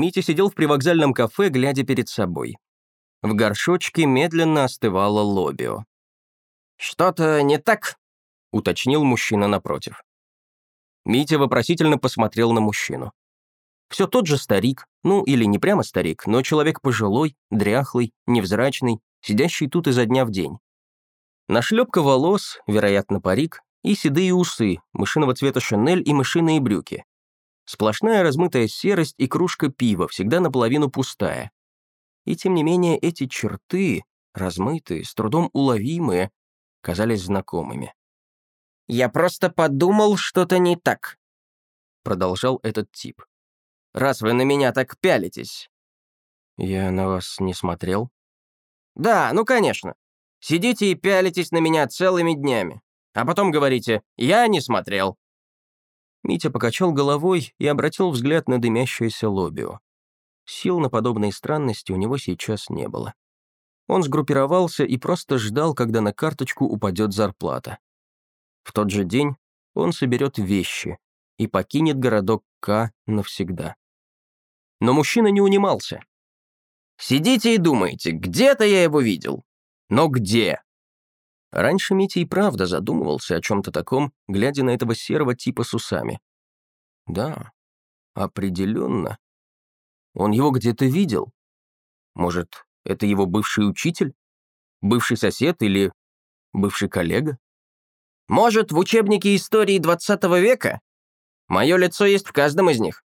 Митя сидел в привокзальном кафе, глядя перед собой. В горшочке медленно остывало лобио. «Что-то не так?» — уточнил мужчина напротив. Митя вопросительно посмотрел на мужчину. Все тот же старик, ну или не прямо старик, но человек пожилой, дряхлый, невзрачный, сидящий тут изо дня в день. Нашлепка волос, вероятно, парик, и седые усы, мышиного цвета шинель и мышиные брюки. Сплошная размытая серость и кружка пива, всегда наполовину пустая. И тем не менее эти черты, размытые, с трудом уловимые, казались знакомыми. «Я просто подумал, что-то не так», — продолжал этот тип раз вы на меня так пялитесь». «Я на вас не смотрел?» «Да, ну конечно. Сидите и пялитесь на меня целыми днями. А потом говорите «я не смотрел». Митя покачал головой и обратил взгляд на дымящееся лобио. Сил на подобные странности у него сейчас не было. Он сгруппировался и просто ждал, когда на карточку упадет зарплата. В тот же день он соберет вещи и покинет городок К навсегда. Но мужчина не унимался. «Сидите и думаете, где-то я его видел. Но где?» Раньше Митя и правда задумывался о чем-то таком, глядя на этого серого типа с усами. Да, определенно. Он его где-то видел. Может, это его бывший учитель? Бывший сосед или бывший коллега? Может, в учебнике истории 20 века? Мое лицо есть в каждом из них.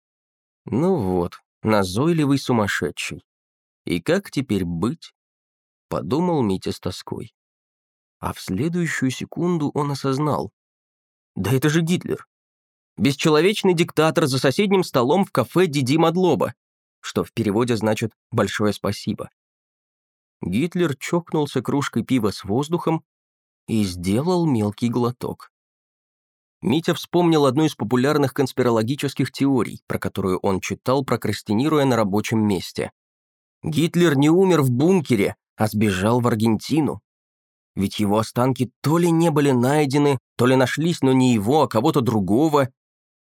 Ну вот, назойливый сумасшедший. И как теперь быть? Подумал Митя с тоской. А в следующую секунду он осознал. Да это же Гитлер. Бесчеловечный диктатор за соседним столом в кафе Диди Мадлоба, что в переводе значит «большое спасибо». Гитлер чокнулся кружкой пива с воздухом и сделал мелкий глоток. Митя вспомнил одну из популярных конспирологических теорий, про которую он читал, прокрастинируя на рабочем месте. Гитлер не умер в бункере, а сбежал в Аргентину. Ведь его останки то ли не были найдены, то ли нашлись, но не его, а кого-то другого.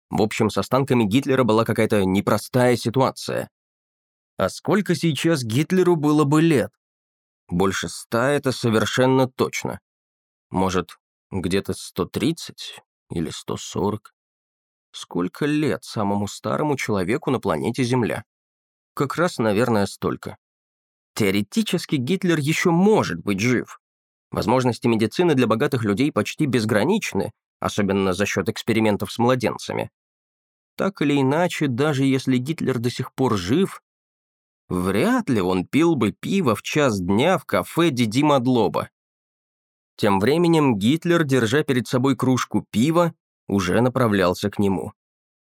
В общем, с останками Гитлера была какая-то непростая ситуация. А сколько сейчас Гитлеру было бы лет? Больше ста — это совершенно точно. Может, где-то сто тридцать? Или 140? Сколько лет самому старому человеку на планете Земля? Как раз, наверное, столько. Теоретически Гитлер еще может быть жив. Возможности медицины для богатых людей почти безграничны, особенно за счет экспериментов с младенцами. Так или иначе, даже если Гитлер до сих пор жив, вряд ли он пил бы пиво в час дня в кафе Диди Мадлоба. Тем временем Гитлер, держа перед собой кружку пива, уже направлялся к нему.